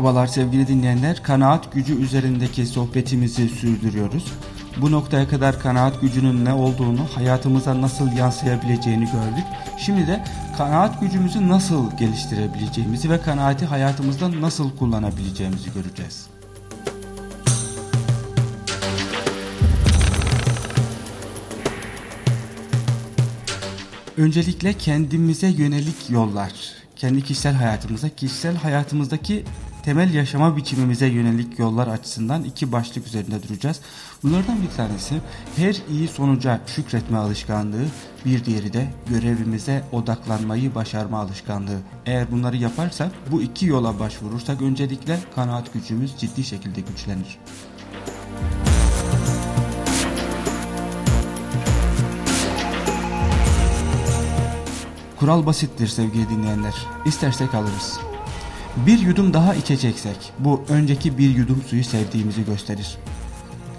Merhabalar sevgili dinleyenler. Kanaat gücü üzerindeki sohbetimizi sürdürüyoruz. Bu noktaya kadar kanaat gücünün ne olduğunu, hayatımıza nasıl yansıyabileceğini gördük. Şimdi de kanaat gücümüzü nasıl geliştirebileceğimizi ve kanaati hayatımızda nasıl kullanabileceğimizi göreceğiz. Öncelikle kendimize yönelik yollar, kendi kişisel hayatımıza, kişisel hayatımızdaki temel yaşama biçimimize yönelik yollar açısından iki başlık üzerinde duracağız. Bunlardan bir tanesi her iyi sonuca şükretme alışkanlığı, bir diğeri de görevimize odaklanmayı başarma alışkanlığı. Eğer bunları yaparsak bu iki yola başvurursak öncelikle kanaat gücümüz ciddi şekilde güçlenir. Kural basittir sevgili dinleyenler. İstersek alırız. Bir yudum daha içeceksek bu önceki bir yudum suyu sevdiğimizi gösterir.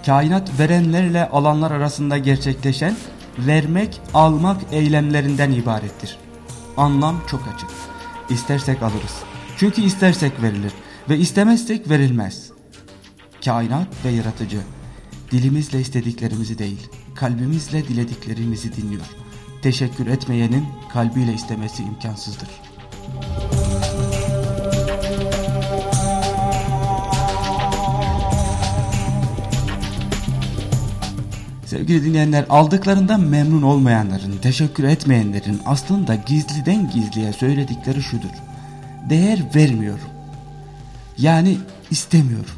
Kainat verenlerle alanlar arasında gerçekleşen vermek almak eylemlerinden ibarettir. Anlam çok açık. İstersek alırız. Çünkü istersek verilir ve istemezsek verilmez. Kainat ve yaratıcı dilimizle istediklerimizi değil kalbimizle dilediklerimizi dinliyor. Teşekkür etmeyenin kalbiyle istemesi imkansızdır. Sevgili dinleyenler aldıklarından memnun olmayanların, teşekkür etmeyenlerin aslında gizliden gizliye söyledikleri şudur. Değer vermiyorum. Yani istemiyorum.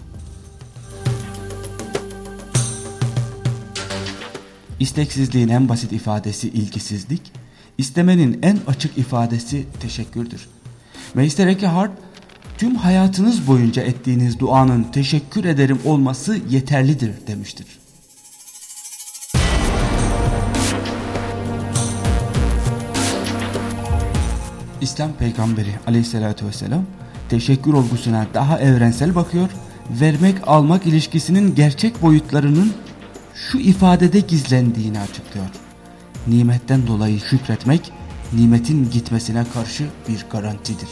İsteksizliğin en basit ifadesi ilgisizlik, istemenin en açık ifadesi teşekkürdür. Meister Eckhart, tüm hayatınız boyunca ettiğiniz duanın teşekkür ederim olması yeterlidir demiştir. İslam peygamberi aleyhissalatü vesselam teşekkür olgusuna daha evrensel bakıyor, vermek almak ilişkisinin gerçek boyutlarının şu ifadede gizlendiğini açıklıyor. Nimetten dolayı şükretmek, nimetin gitmesine karşı bir garantidir.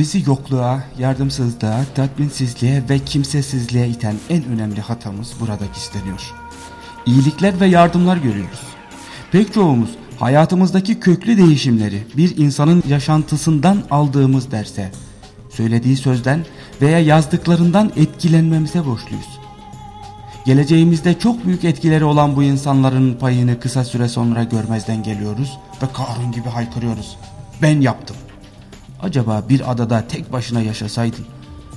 Bizi yokluğa, yardımsızlığa, tatminsizliğe ve kimsesizliğe iten en önemli hatamız burada gizleniyor. İyilikler ve yardımlar görüyoruz. Pek çoğumuz hayatımızdaki köklü değişimleri bir insanın yaşantısından aldığımız derse, söylediği sözden veya yazdıklarından etkilenmemize borçluyuz. Geleceğimizde çok büyük etkileri olan bu insanların payını kısa süre sonra görmezden geliyoruz ve Karun gibi haykırıyoruz. Ben yaptım. Acaba bir adada tek başına yaşasaydın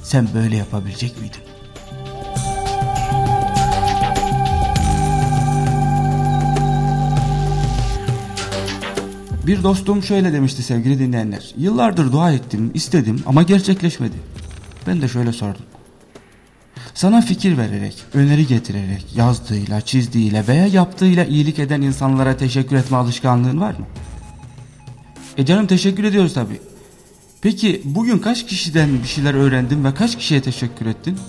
sen böyle yapabilecek miydin? Bir dostum şöyle demişti sevgili dinleyenler. Yıllardır dua ettim, istedim ama gerçekleşmedi. Ben de şöyle sordum. Sana fikir vererek, öneri getirerek, yazdığıyla, çizdiğiyle veya yaptığıyla iyilik eden insanlara teşekkür etme alışkanlığın var mı? E canım teşekkür ediyoruz tabii. Peki bugün kaç kişiden bir şeyler öğrendin ve kaç kişiye teşekkür ettin?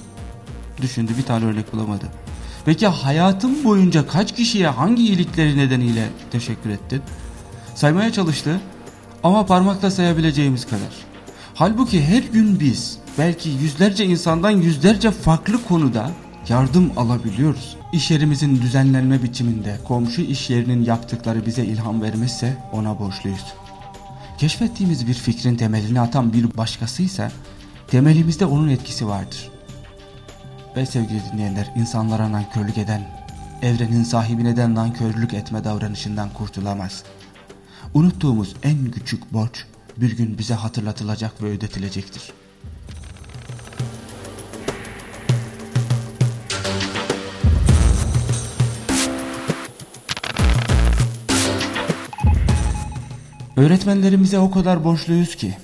Düşündü bir tane örnek bulamadı. Peki hayatın boyunca kaç kişiye hangi iyilikleri nedeniyle teşekkür ettin? Saymaya çalıştı ama parmakla sayabileceğimiz kadar. Halbuki her gün biz belki yüzlerce insandan yüzlerce farklı konuda yardım alabiliyoruz. İş yerimizin düzenlenme biçiminde komşu iş yerinin yaptıkları bize ilham vermişse ona borçluyuz. Keşfettiğimiz bir fikrin temelini atan bir başkasıysa temelimizde onun etkisi vardır. Ve sevgili dinleyenler insanlara nankörlük eden, evrenin sahibi neden nankörlük etme davranışından kurtulamaz. Unuttuğumuz en küçük borç bir gün bize hatırlatılacak ve ödetilecektir. Öğretmenlerimize o kadar borçluyuz ki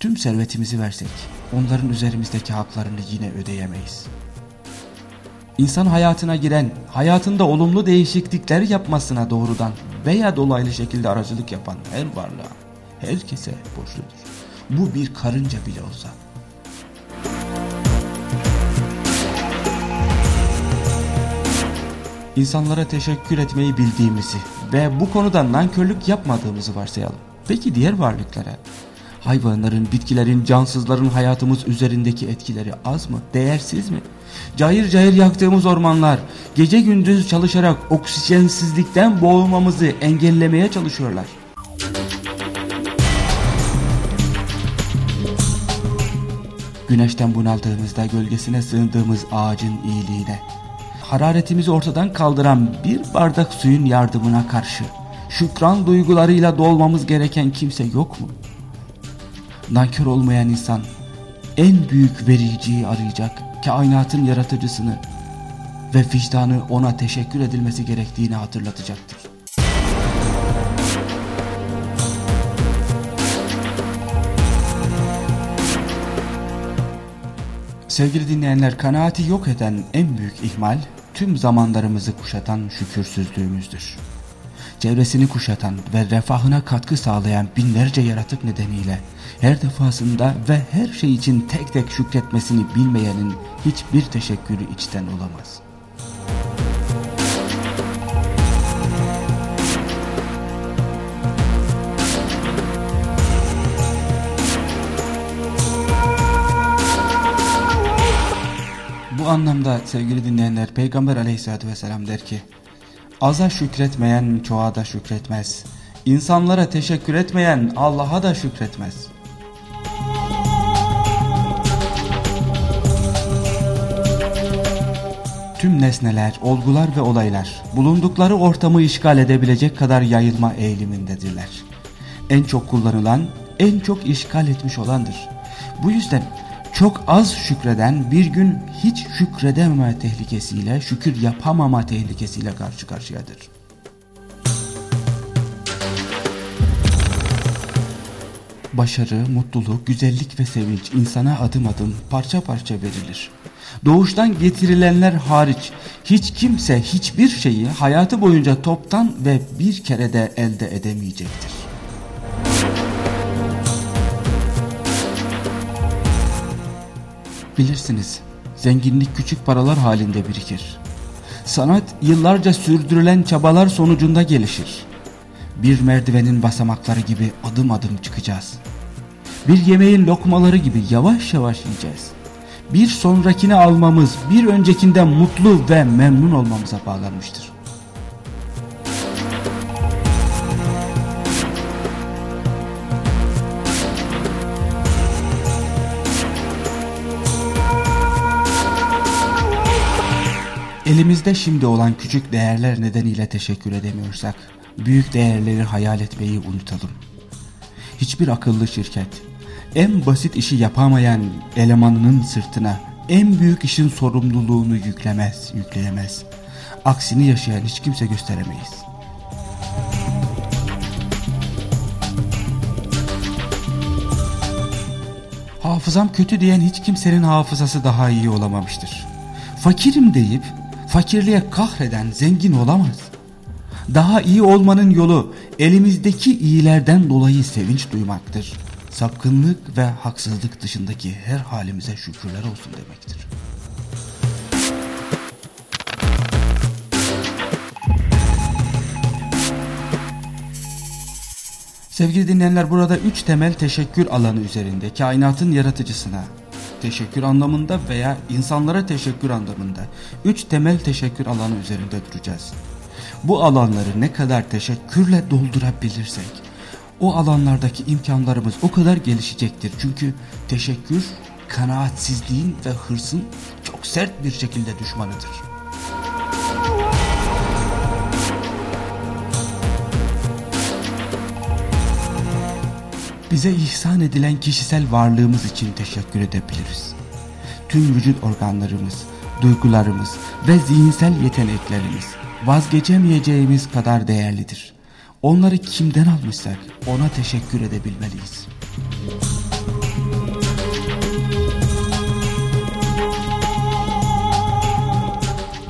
tüm servetimizi versek onların üzerimizdeki haklarını yine ödeyemeyiz. İnsan hayatına giren, hayatında olumlu değişiklikler yapmasına doğrudan veya dolaylı şekilde aracılık yapan her varlığa, herkese borçludur. Bu bir karınca bile olsa. İnsanlara teşekkür etmeyi bildiğimizi ve bu konuda nankörlük yapmadığımızı varsayalım. Peki diğer varlıklara? Hayvanların, bitkilerin, cansızların hayatımız üzerindeki etkileri az mı, değersiz mi? Cayır cayır yaktığımız ormanlar, gece gündüz çalışarak oksijensizlikten boğulmamızı engellemeye çalışıyorlar. Güneşten bunaldığımızda gölgesine sığındığımız ağacın iyiliğine, hararetimizi ortadan kaldıran bir bardak suyun yardımına karşı şükran duygularıyla dolmamız gereken kimse yok mu? Nankör olmayan insan en büyük vericiyi arayacak, kainatın yaratıcısını ve vicdanı ona teşekkür edilmesi gerektiğini hatırlatacaktır. Sevgili dinleyenler, kanaati yok eden en büyük ihmal, tüm zamanlarımızı kuşatan şükürsüzlüğümüzdür. Çevresini kuşatan ve refahına katkı sağlayan binlerce yaratık nedeniyle her defasında ve her şey için tek tek şükretmesini bilmeyenin hiçbir teşekkürü içten olamaz.'' Anlamda sevgili dinleyenler Peygamber aleyhissalatü vesselam der ki Aza şükretmeyen çoğa da şükretmez. İnsanlara teşekkür etmeyen Allah'a da şükretmez. Tüm nesneler, olgular ve olaylar bulundukları ortamı işgal edebilecek kadar yayılma eğilimindedirler. En çok kullanılan, en çok işgal etmiş olandır. Bu yüzden çok az şükreden bir gün hiç şükredememe tehlikesiyle, şükür yapamama tehlikesiyle karşı karşıyadır. Başarı, mutluluk, güzellik ve sevinç insana adım adım parça parça verilir. Doğuştan getirilenler hariç hiç kimse hiçbir şeyi hayatı boyunca toptan ve bir kerede elde edemeyecektir. Bilirsiniz, zenginlik küçük paralar halinde birikir. Sanat yıllarca sürdürülen çabalar sonucunda gelişir. Bir merdivenin basamakları gibi adım adım çıkacağız. Bir yemeğin lokmaları gibi yavaş yavaş yiyeceğiz. Bir sonrakini almamız bir öncekinden mutlu ve memnun olmamıza bağlanmıştır. Elimizde şimdi olan küçük değerler nedeniyle teşekkür edemiyorsak, büyük değerleri hayal etmeyi unutalım. Hiçbir akıllı şirket, en basit işi yapamayan elemanının sırtına en büyük işin sorumluluğunu yüklemez, yükleyemez. Aksini yaşayan hiç kimse gösteremeyiz. Hafızam kötü diyen hiç kimsenin hafızası daha iyi olamamıştır. Fakirim deyip fakirliğe kahreden zengin olamaz. Daha iyi olmanın yolu elimizdeki iyilerden dolayı sevinç duymaktır. Sapkınlık ve haksızlık dışındaki her halimize şükürler olsun demektir. Sevgili dinleyenler burada üç temel teşekkür alanı üzerinde kainatın yaratıcısına, teşekkür anlamında veya insanlara teşekkür anlamında üç temel teşekkür alanı üzerinde duracağız. Bu alanları ne kadar teşekkürle doldurabilirsek o alanlardaki imkanlarımız o kadar gelişecektir. Çünkü teşekkür kanaatsizliğin ve hırsın çok sert bir şekilde düşmanıdır. Bize ihsan edilen kişisel varlığımız için teşekkür edebiliriz. Tüm vücut organlarımız, duygularımız ve zihinsel yeteneklerimiz vazgeçemeyeceğimiz kadar değerlidir. Onları kimden almışsak ona teşekkür edebilmeliyiz.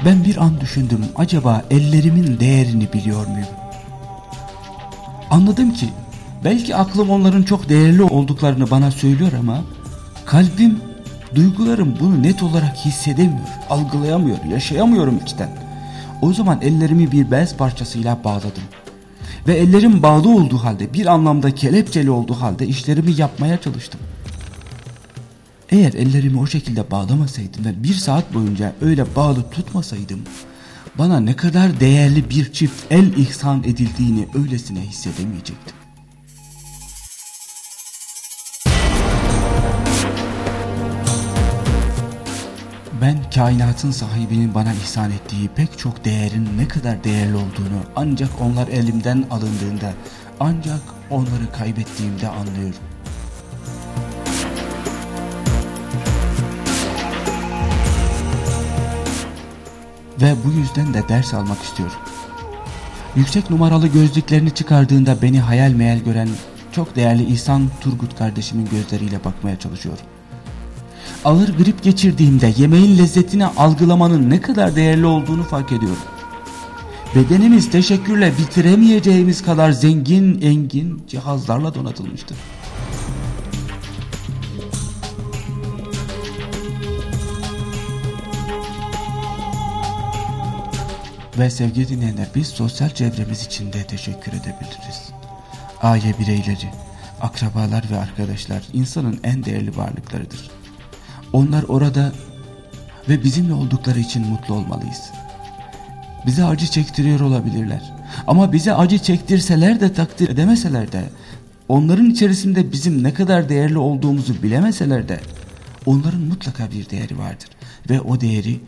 Ben bir an düşündüm acaba ellerimin değerini biliyor muyum? Anladım ki Belki aklım onların çok değerli olduklarını bana söylüyor ama kalbim, duygularım bunu net olarak hissedemiyor, algılayamıyor, yaşayamıyorum içten. O zaman ellerimi bir bez parçasıyla bağladım. Ve ellerim bağlı olduğu halde bir anlamda kelepçeli olduğu halde işlerimi yapmaya çalıştım. Eğer ellerimi o şekilde bağlamasaydım ve bir saat boyunca öyle bağlı tutmasaydım bana ne kadar değerli bir çift el ihsan edildiğini öylesine hissedemeyecektim. Ben kainatın sahibinin bana ihsan ettiği pek çok değerin ne kadar değerli olduğunu ancak onlar elimden alındığında, ancak onları kaybettiğimde anlıyorum. Ve bu yüzden de ders almak istiyorum. Yüksek numaralı gözlüklerini çıkardığında beni hayal meyal gören çok değerli İhsan Turgut kardeşimin gözleriyle bakmaya çalışıyorum. Ağır grip geçirdiğimde yemeğin lezzetini algılamanın ne kadar değerli olduğunu fark ediyorum. Bedenimiz teşekkürle bitiremeyeceğimiz kadar zengin engin cihazlarla donatılmıştır. Ve sevgili dinleyenler biz sosyal çevremiz için de teşekkür edebiliriz. Aile bireyleri, akrabalar ve arkadaşlar insanın en değerli varlıklarıdır. Onlar orada ve bizimle oldukları için mutlu olmalıyız. Bize acı çektiriyor olabilirler. Ama bize acı çektirseler de takdir edemeseler de onların içerisinde bizim ne kadar değerli olduğumuzu bilemeseler de onların mutlaka bir değeri vardır. Ve o değeri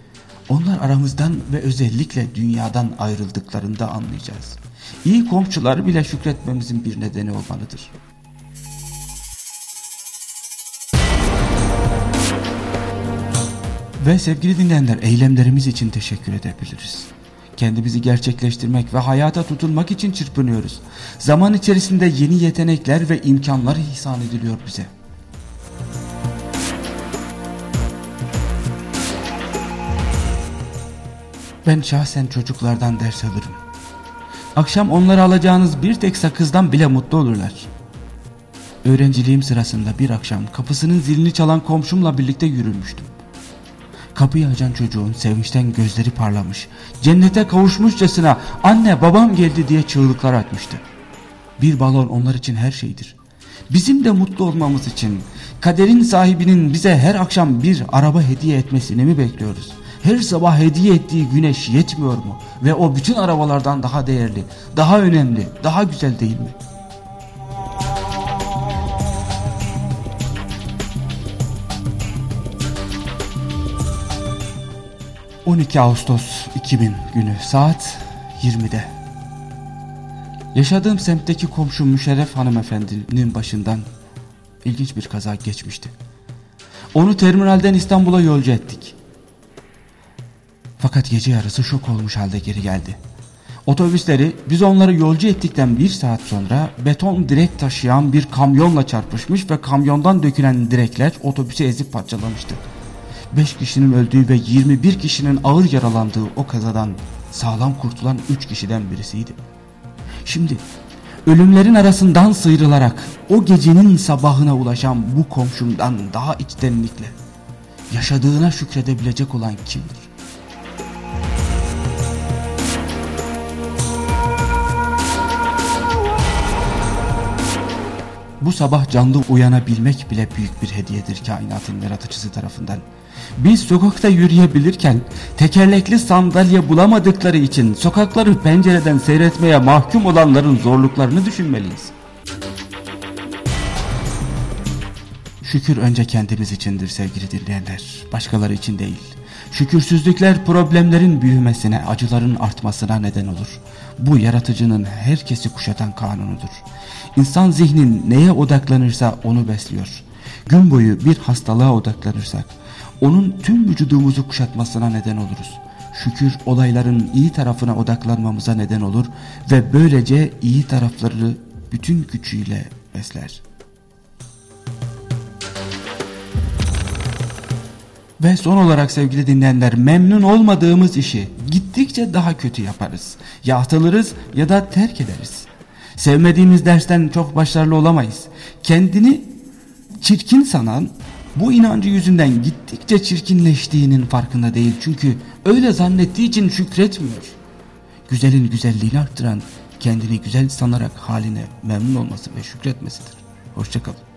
onlar aramızdan ve özellikle dünyadan ayrıldıklarında anlayacağız. İyi komşular bile şükretmemizin bir nedeni olmalıdır. Ve sevgili dinleyenler eylemlerimiz için teşekkür edebiliriz. Kendimizi gerçekleştirmek ve hayata tutunmak için çırpınıyoruz. Zaman içerisinde yeni yetenekler ve imkanlar ihsan ediliyor bize. Ben şahsen çocuklardan ders alırım. Akşam onları alacağınız bir tek sakızdan bile mutlu olurlar. Öğrenciliğim sırasında bir akşam kapısının zilini çalan komşumla birlikte yürümüştüm. Kapıyı açan çocuğun sevinçten gözleri parlamış, cennete kavuşmuşçasına anne babam geldi diye çığlıklar atmıştı. Bir balon onlar için her şeydir. Bizim de mutlu olmamız için kaderin sahibinin bize her akşam bir araba hediye etmesini mi bekliyoruz? Her sabah hediye ettiği güneş yetmiyor mu? Ve o bütün arabalardan daha değerli, daha önemli, daha güzel değil mi? 12 Ağustos 2000 günü saat 20'de. Yaşadığım semtteki komşum Müşerref hanımefendinin başından ilginç bir kaza geçmişti. Onu terminalden İstanbul'a yolcu ettik. Fakat gece yarısı şok olmuş halde geri geldi. Otobüsleri biz onları yolcu ettikten bir saat sonra beton direk taşıyan bir kamyonla çarpışmış ve kamyondan dökülen direkler otobüsü ezip parçalamıştı. 5 kişinin öldüğü ve 21 kişinin ağır yaralandığı o kazadan sağlam kurtulan 3 kişiden birisiydi. Şimdi ölümlerin arasından sıyrılarak o gecenin sabahına ulaşan bu komşumdan daha içtenlikle yaşadığına şükredebilecek olan kimdir? Sabah canlı uyanabilmek bile büyük bir hediyedir kainatın yaratıcısı tarafından. Biz sokakta yürüyebilirken tekerlekli sandalye bulamadıkları için sokakları pencereden seyretmeye mahkum olanların zorluklarını düşünmeliyiz. Şükür önce kendimiz içindir sevgili dinleyenler, başkaları için değil. Şükürsüzlükler problemlerin büyümesine, acıların artmasına neden olur. Bu yaratıcının herkesi kuşatan kanunudur. İnsan zihnin neye odaklanırsa onu besliyor. Gün boyu bir hastalığa odaklanırsak, onun tüm vücudumuzu kuşatmasına neden oluruz. Şükür olayların iyi tarafına odaklanmamıza neden olur ve böylece iyi tarafları bütün gücüyle besler. Ve son olarak sevgili dinleyenler memnun olmadığımız işi gittikçe daha kötü yaparız. Ya atılırız ya da terk ederiz. Sevmediğimiz dersten çok başarılı olamayız. Kendini çirkin sanan bu inancı yüzünden gittikçe çirkinleştiğinin farkında değil. Çünkü öyle zannettiği için şükretmiyor. güzelin güzelliğini arttıran kendini güzel sanarak haline memnun olması ve şükretmesidir. Hoşçakalın.